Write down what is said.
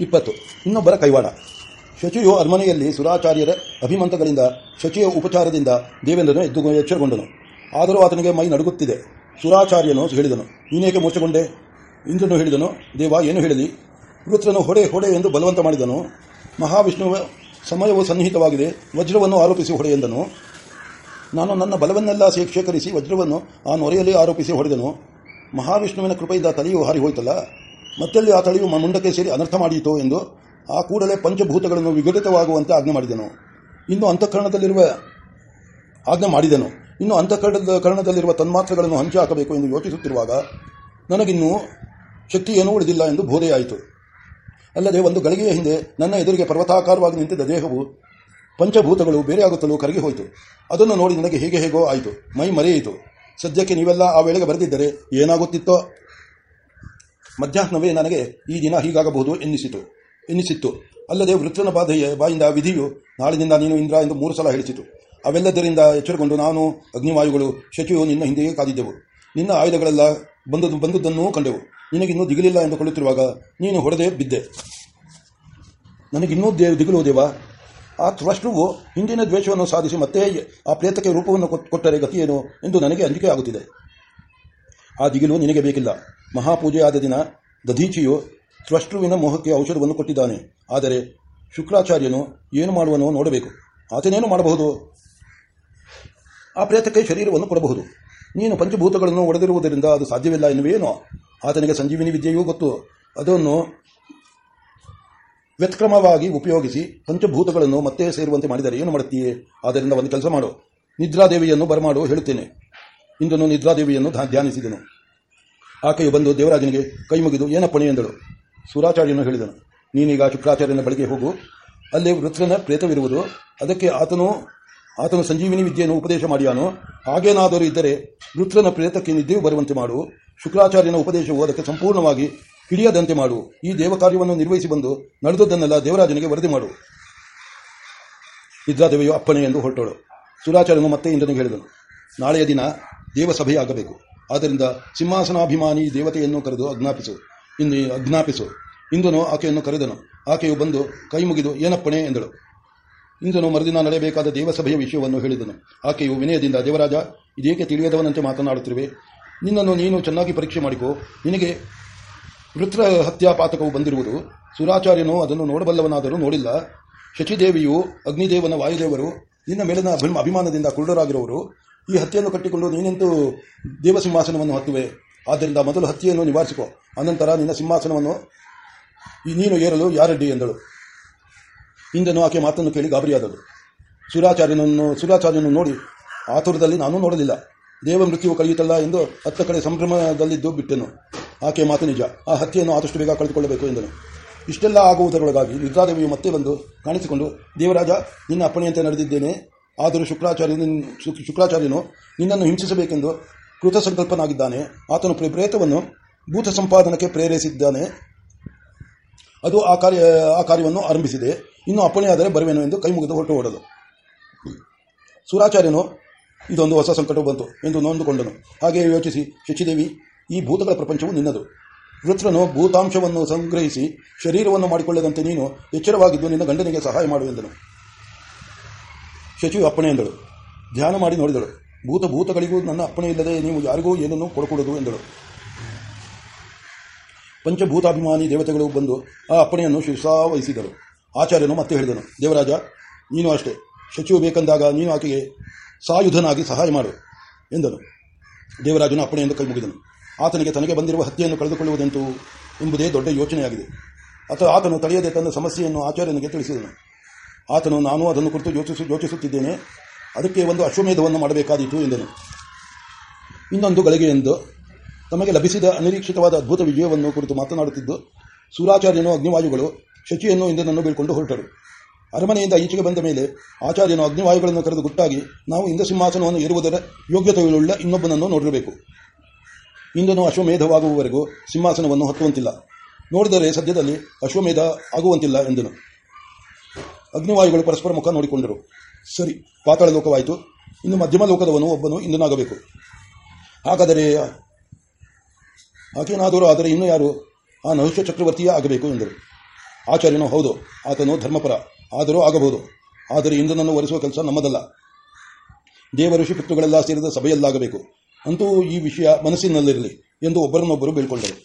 ಇಪ್ಪತ್ತು. ಇನ್ನೊಬ್ಬರ ಕೈವಾಡ. ಶಚಿಯು ಅರಮನೆಯಲ್ಲಿ ಸುರಾಚಾರ್ಯರ ಅಭಿಮಂತಗಳಿಂದ ಶಚಿಯ ಉಪಚಾರದಿಂದ ದೇವೇಂದ್ರನು ಎದ್ದು ಎಚ್ಚರಗೊಂಡನು. ಆದರೂ ಆತನಿಗೆ ಮೈ ನಡುಗುತ್ತಿದೆ. ಸುರಾಚಾರ್ಯನು ಹೇಳಿದನು, ನೀನೇಕೆ ಮೋಸಗೊಂಡೆ ಇಂದ್ರನು ಹೇಳಿದನು, ದೇವ ಏನು ಹೇಳಲಿ? ವೃತ್ರನು ಹೊಡೆ ಹೊಡೆ ಎಂದು ಬಲವಂತ ಮಾಡಿದನು. ಮಹಾವಿಷ್ಣುವ ಸಮಯವು ಸನ್ನಿಹಿತವಾಗಿದೆ. ವಜ್ರವನ್ನು ಆರೋಪಿಸಿ ಹೊಡೆ ಎಂದನು. ನಾನು ನನ್ನ ಬಲವನ್ನೆಲ್ಲ ಶೇಖರಿಸಿ ವಜ್ರವನ್ನು ಆ ನೊರೆಯಲ್ಲಿ ಆರೋಪಿಸಿ ಹೊಡೆದನು. ಮಹಾವಿಷ್ಣುವಿನ ಕೃಪೆಯಿಂದ ತಲೆಯು ಹಾರಿ ಹೋಯ್ತಲ್ಲ? ಮತ್ತೆಲ್ಲಿ ಆ ತಳಿಯು ಮುಂಡಕ್ಕೆ ಸೇರಿ ಅನರ್ಥ ಮಾಡಿಯಿತು ಎಂದು ಆ ಕೂಡಲೇ ಪಂಚಭೂತಗಳನ್ನು ವಿಘಟಿತವಾಗುವಂತೆ ಆಜ್ಞೆ ಮಾಡಿದನು. ಇನ್ನು ಅಂತಃಕರಣದಲ್ಲಿರುವ ಆಜ್ಞೆ ಮಾಡಿದನು. ಇನ್ನು ಅಂತಃಕರಣದ ಕರ್ಣದಲ್ಲಿರುವ ತನ್ಮಾತ್ರಗಳನ್ನು ಹಂಚಿ ಹಾಕಬೇಕು ಎಂದು ಯೋಚಿಸುತ್ತಿರುವಾಗ ನನಗಿನ್ನೂ ಶಕ್ತಿ ಏನೂ ಉಳಿದಿಲ್ಲ ಎಂದು ಬೋಧೆಯಾಯಿತು. ಅಲ್ಲದೆ ಒಂದು ಗಳಿಗೆಯ ಹಿಂದೆ ನನ್ನ ಎದುರಿಗೆ ಪರ್ವತಾಕಾರವಾಗಿ ನಿಂತಿದ್ದ ದೇಹವು ಪಂಚಭೂತಗಳು ಬೇರೆಯಾಗುತ್ತಲೂ ಕರಗಿ ಹೋಯಿತು. ಅದನ್ನು ನೋಡಿ ನನಗೆ ಹೇಗೆ ಹೇಗೋ ಆಯಿತು. ಮೈ ಮರೆಯಿತು. ಸದ್ಯಕ್ಕೆ ನೀವೆಲ್ಲ ಆ ವೇಳೆಗೆ ಬರೆದಿದ್ದರೆ ಏನಾಗುತ್ತಿತ್ತೋ? ಮಧ್ಯಾಹ್ನವೇ ನನಗೆ ಈ ದಿನ ಹೀಗಾಗಬಹುದು ಎನ್ನಿಸಿತು. ಎನ್ನಿಸಿತ್ತು. ಅಲ್ಲದೆ ವೃತ್ರನ ಬಾಧೆಯ ಬಾಯಿಂದ ವಿಧಿಯು ನಾಳಿನಿಂದ ನೀನು ಇಂದ್ರ ಎಂದು ಮೂರು ಸಲ ಹೇಳಿಸಿತು. ಅವೆಲ್ಲದರಿಂದ ಎಚ್ಚರಗೊಂಡು ನಾನು ಅಗ್ನಿವಾಯುಗಳು ಶಚಿಯು ನಿನ್ನ ಹಿಂದೆಯೇ ಕಾದಿದ್ದೆವು. ನಿನ್ನ ಆಯುಧಗಳೆಲ್ಲ ಬಂದದ್ದು ಬಂದದ್ದನ್ನೂ ಕಂಡೆವು. ನಿನಗಿನ್ನೂ ದಿಗಿಲಿಲ್ಲ ಎಂದುಕೊಳ್ಳುತ್ತಿರುವಾಗ ನೀನು ಹೊಡೆದೆ ಬಿದ್ದೆ. ನನಗಿನ್ನೂ ದೇ ದಿಗಿಲು ದೇವ. ಆ ತ್ವಷ್ಟುವು ಹಿಂದಿನ ದ್ವೇಷವನ್ನು ಸಾಧಿಸಿ ಮತ್ತೆ ಆ ಪ್ರೇತಕ್ಕೆ ರೂಪವನ್ನು ಕೊಟ್- ಕೊಟ್ಟರೆ ಗತಿಯೇನು ಎಂದು ನನಗೆ ಅಂಜಿಕೆ ಆಗುತ್ತಿದೆ ಆ ದಿಗಿಲು ನಿನಗೆ ಬೇಕಿಲ್ಲ. ಮಹಾಪೂಜೆ ಆದ ದಿನ ದಧೀಚಿಯು ತ್ವಷ್ಟುವಿನ ಮೋಹಕ್ಕೆ ಔಷಧವನ್ನು ಕೊಟ್ಟಿದ್ದಾನೆ. ಆದರೆ ಶುಕ್ರಾಚಾರ್ಯನು ಏನು ಮಾಡುವನೋ ನೋಡಬೇಕು. ಆತನೇನು ಮಾಡಬಹುದು? ಆ ಪ್ರೇತಕ್ಕೆ ಶರೀರವನ್ನು ಕೊಡಬಹುದು. ನೀನು ಪಂಚಭೂತಗಳನ್ನು ಒಡೆದಿರುವುದರಿಂದ ಅದು ಸಾಧ್ಯವಿಲ್ಲ ಎನ್ನುವೇನೋ ಆತನಿಗೆ ಸಂಜೀವಿನಿ ವಿದ್ಯೆಯೂ ಗೊತ್ತು. ಅದನ್ನು ವ್ಯತ್ಕ್ರಮವಾಗಿ ಉಪಯೋಗಿಸಿ ಪಂಚಭೂತಗಳನ್ನು ಮತ್ತೆ ಸೇರುವಂತೆ ಮಾಡಿದರೆ ಏನು ಮಾಡುತ್ತೀಯೇ? ಆದ್ದರಿಂದ ಒಂದು ಕೆಲಸ ಮಾಡು. ನಿದ್ರಾದೇವಿಯನ್ನು ಬರಮಾಡು, ಹೇಳುತ್ತೇನೆ. ಇಂದನು ನಿದ್ರಾದೇವಿಯನ್ನು ಧ್ಯಾನ- ಧ್ಯಾನಿಸಿದನು. ಆಕೆಯು ಬಂದು ದೇವರಾಜನಿಗೆ ಕೈ ಮುಗಿದು, ಏನಪ್ಪಣೆ? ಎಂದಳು. ಸುರಾಚಾರ್ಯನು ಹೇಳಿದನು, ನೀನೀಗ ಶುಕ್ರಾಚಾರ್ಯನ ಬಳಿಗೆ ಹೋಗು. ಅಲ್ಲಿ ವೃತ್ರನ ಪ್ರೇತವಿರುವುದು. ಅದಕ್ಕೆ ಆತನು ಆತನು ಸಂಜೀವಿನಿ ವಿದ್ಯೆಯನ್ನು ಉಪದೇಶ ಮಾಡಿಯಾನು. ಹಾಗೇನಾದರೂ ಇದ್ದರೆ ವೃತ್ರನ ಪ್ರೇತಕ್ಕೆ ನಿದ್ದೆಯು ಬರುವಂತೆ ಮಾಡು. ಶುಕ್ರಾಚಾರ್ಯನ ಉಪದೇಶವು ಅದಕ್ಕೆ ಸಂಪೂರ್ಣವಾಗಿ ಹಿಡಿಯದಂತೆ ಮಾಡು. ಈ ದೇವ ಕಾರ್ಯವನ್ನು ನಿರ್ವಹಿಸಿ ಬಂದು ನಡೆದದ್ದನ್ನೆಲ್ಲ ದೇವರಾಜನಿಗೆ ವರದಿ ಮಾಡು. ನಿದ್ರಾದೇವಿಯು, ಅಪ್ಪಣೆ? ಎಂದು ಹೊರಟಳು. ಸುರಾಚಾರ್ಯನು ಮತ್ತೆ ಇಂದ್ರನಿಗೆ ಹೇಳಿದನು, ನಾಳೆಯ ದಿನ ದೇವಸಭೆಯಾಗಬೇಕು. ಆದ್ದರಿಂದ ಸಿಂಹಾಸನಾಭಿಮಾನಿ ದೇವತೆಯನ್ನು ಕರೆದು ಅಜ್ಞಾಪಿಸು ಇನ್ನು ಅಜ್ಞಾಪಿಸು ಇಂದನು ಆಕೆಯನ್ನು ಕರೆದನು. ಆಕೆಯು ಬಂದು ಕೈ ಮುಗಿದು, ಏನಪ್ಪಣೆ ಎಂದಳು. ಇಂದನು ಮರುದಿನ ನಡೆಯಬೇಕಾದ ದೇವಸಭೆಯ ವಿಷಯವನ್ನು ಹೇಳಿದನು. ಆಕೆಯು ವಿನಯದಿಂದ, ದೇವರಾಜ, ಇದೇಕೆ ತಿಳಿಯದವನಂತೆ ಮಾತನಾಡುತ್ತಿರುವೆ? ನಿನ್ನನ್ನು ನೀನು ಚೆನ್ನಾಗಿ ಪರೀಕ್ಷೆ ಮಾಡಿಕೊ. ನಿನಗೆ ವೃತ್ರ ಹತ್ಯಾಪಾತಕವು ಬಂದಿರುವುದು. ಸುರಾಚಾರ್ಯನು ಅದನ್ನು ನೋಡಬಲ್ಲವನಾದರೂ ನೋಡಿಲ್ಲ. ಶಚಿದೇವಿಯು ಅಗ್ನಿದೇವನ ವಾಯುದೇವರು, ನಿನ್ನ ಮೇಲಿನ ಅಭಿಮಾನದಿಂದ ಕುರುಡರಾಗಿರುವರು. ಈ ಹತ್ಯೆಯನ್ನು ಕಟ್ಟಿಕೊಂಡು ನೀನೆಂತೂ ದೇವಸಿಂಹಾಸನವನ್ನು ಹತ್ತುವೆ. ಆದ್ದರಿಂದ ಮೊದಲು ಹತ್ಯೆಯನ್ನು ನಿವಾರಿಸಿಕೊ. ಅನಂತರ ನಿನ್ನ ಸಿಂಹಾಸನವನ್ನು ನೀನು ಏರಲು ಯಾರಡ್ಡಿ ಎಂದಳು. ಇಂದನು ಆಕೆ ಮಾತನ್ನು ಕೇಳಿ ಗಾಬರಿಯಾದಳು. ಸುರಾಚಾರ್ಯನನ್ನು ಸುರಾಚಾರ್ಯನನ್ನು ನೋಡಿ ಆತುರದಲ್ಲಿ ನಾನು ನೋಡಲಿಲ್ಲ. ದೇವ ಮೃತ್ಯುವು ಕಳೆಯುತ್ತಲ್ಲ ಎಂದು ಹತ್ತ ಕಡೆ ಸಂಭ್ರಮದಲ್ಲಿದ್ದು ಬಿಟ್ಟೆನು. ಆಕೆ ಮಾತು ನಿಜ. ಆ ಹತ್ಯೆಯನ್ನು ಆದಷ್ಟು ಬೇಗ ಕಳೆದುಕೊಳ್ಳಬೇಕು ಎಂದನು. ಇಷ್ಟೆಲ್ಲ ಆಗುವುದರೊಳಗಾಗಿ ನಿದ್ರಾದೇವಿಯು ಮತ್ತೆ ಬಂದು ಕಾಣಿಸಿಕೊಂಡು, ದೇವರಾಜ, ನಿನ್ನ ಅಪ್ಪಣೆಯಂತೆ ನಡೆದಿದ್ದೇನೆ. ಆದರೂ ಶುಕ್ರಾಚಾರ್ಯ ಶುಕ್ರಾಚಾರ್ಯನು ನಿನ್ನನ್ನು ಹಿಂಸಿಸಬೇಕೆಂದು ಕೃತ ಸಂಕಲ್ಪನಾಗಿದ್ದಾನೆ ಆತನು ಪ್ರ- ಪ್ರೇತವನ್ನು ಭೂತ ಸಂಪಾದನಕ್ಕೆ ಪ್ರೇರೇಸಿದ್ದಾನೆ ಅದು ಆ ಕಾರ್ಯ, ಆ ಕಾರ್ಯವನ್ನು ಆರಂಭಿಸಿದೆ. ಇನ್ನು ಅಪ್ಪಣೆಯಾದರೆ ಬರುವೆನು ಎಂದು ಕೈ ಮುಗಿದು ಹೊರಟು ಓಡಲು ಸುರಾಚಾರ್ಯನು, ಇದೊಂದು ಹೊಸ ಸಂಕಟ ಬಂತು ಎಂದು ನೊಂದುಕೊಂಡನು. ಹಾಗೆ ಯೋಚಿಸಿ, ಶಚಿದೇವಿ, ಈ ಭೂತಗಳ ಪ್ರಪಂಚವು ನಿನ್ನದು. ವೃತ್ರನು ಭೂತಾಂಶವನ್ನು ಸಂಗ್ರಹಿಸಿ ಶರೀರವನ್ನು ಮಾಡಿಕೊಳ್ಳದಂತೆ ನೀನು ಎಚ್ಚರವಾಗಿದ್ದು ನಿನ್ನ ಗಂಡನಿಗೆ ಸಹಾಯ ಮಾಡು ಎಂದನು. ಶಚಿಯು ಅಪ್ಪಣೆ ಎಂದಳು. ಧ್ಯಾನ ಮಾಡಿ ನೋಡಿದಳು. ಭೂತ ಭೂತಗಳಿಗೂ ನನ್ನ ಅಪ್ಪಣೆ ಇಲ್ಲದೆ ನೀವು ಯಾರಿಗೂ ಏನನ್ನು ಕೊಡಕೂಡದು ಎಂದಳು. ಪಂಚಭೂತಾಭಿಮಾನಿ ದೇವತೆಗಳು ಬಂದು ಆ ಅಪ್ಪಣೆಯನ್ನು ಶಿರಸಾವಹಿಸಿದರು. ಆಚಾರ್ಯನು ಮತ್ತೆ ಹೇಳಿದನು, ದೇವರಾಜ, ನೀನು ಅಷ್ಟೇ. ಶಚಿಯು ಬೇಕೆಂದಾಗ ನೀನು ಆಕೆಗೆ ಸಾಯುಧನಾಗಿ ಸಹಾಯ ಮಾಡು ಎಂದನು. ದೇವರಾಜನು ಎಂದು ಕೈ ಮುಗಿದನು ಆತನಿಗೆ ತನಗೆ ಬಂದಿರುವ ಹತ್ಯೆಯನ್ನು ಕಳೆದುಕೊಳ್ಳುವುದೆಂತು ಎಂಬುದೇ ದೊಡ್ಡ ಯೋಚನೆಯಾಗಿದೆ. ಅಥವಾ ಆತನು ತಡೆಯದೆ ತನ್ನ ಸಮಸ್ಯೆಯನ್ನು ಆಚಾರ್ಯನಿಗೆ ತಿಳಿಸಿದನು. ಆತನು ನಾನು ಅದನ್ನು ಕುರಿತು ಯೋಚಿಸು, ಯೋಚಿಸುತ್ತಿದ್ದೇನೆ. ಅದಕ್ಕೆ ಒಂದು ಅಶ್ವಮೇಧವನ್ನು ಮಾಡಬೇಕಾದೀತು ಎಂದನು. ಇನ್ನೊಂದು ಗಳಿಗೆಯೆಂದು ತಮಗೆ ಲಭಿಸಿದ ಅನಿರೀಕ್ಷಿತವಾದ ಅದ್ಭುತ ವಿಜಯವನ್ನು ಕುರಿತು ಮಾತನಾಡುತ್ತಿದ್ದು, ಸೂರಾಚಾರ್ಯನು ಅಗ್ನಿವಾಯುಗಳು ಶಚಿಯನ್ನು ಇಂದ್ರನನ್ನು ಬೀಳ್ಕೊಂಡು ಹೊರಟರು. ಅರಮನೆಯಿಂದ ಈಚೆಗೆ ಬಂದ ಮೇಲೆ ಆಚಾರ್ಯನು ಅಗ್ನಿವಾಯುಗಳನ್ನು ಕರೆದು ಗುಟ್ಟಾಗಿ, ನಾವು ಇಂದ ಸಿಂಹಾಸನವನ್ನು ಏರುವುದರ ಯೋಗ್ಯತೆಯುಳ್ಳ ಇನ್ನೊಬ್ಬನನ್ನು ನೋಡಿರಬೇಕು. ಇಂದನು ಅಶ್ವಮೇಧವಾಗುವವರೆಗೂ ಸಿಂಹಾಸನವನ್ನು ಹತ್ತುವಂತಿಲ್ಲ. ನೋಡಿದರೆ ಸದ್ಯದಲ್ಲಿ ಅಶ್ವಮೇಧ ಆಗುವಂತಿಲ್ಲ ಎಂದನು. ಅಗ್ನಿವಾಯುಗಳು ಪರಸ್ಪರ ಮುಖ ನೋಡಿಕೊಂಡರು ಸರಿ, ಪಾತಾಳ ಲೋಕವಾಯಿತು. ಇನ್ನು ಮಧ್ಯಮ ಲೋಕದವನು ಒಬ್ಬನು ಇಂದನಾಗಬೇಕು ಹಾಗಾದರೆ ಆಕೇನಾದರೂ ಆದರೆ ಇನ್ನು ಯಾರು? ಆ ನಹುಷ್ಯ ಚಕ್ರವರ್ತಿಯೇ ಆಗಬೇಕು ಎಂದರು. ಆಚಾರ್ಯನು, ಹೌದು, ಆತನು ಧರ್ಮಪರ, ಆದರೂ ಆಗಬಹುದು. ಆದರೆ ಇಂದ್ರನನ್ನು ಒರೆಸುವ ಕೆಲಸ ನಮ್ಮದಲ್ಲ. ದೇವ ಋಷಿ ಪಿತೃಗಳೆಲ್ಲ ಸೇರಿದ ಸಭೆಯಲ್ಲಾಗಬೇಕು. ಅಂತೂ ಈ ವಿಷಯ ಮನಸ್ಸಿನಲ್ಲಿರಲಿ ಎಂದು ಒಬ್ಬರನ್ನೊಬ್ಬರು ಬೀಳ್ಕೊಂಡರು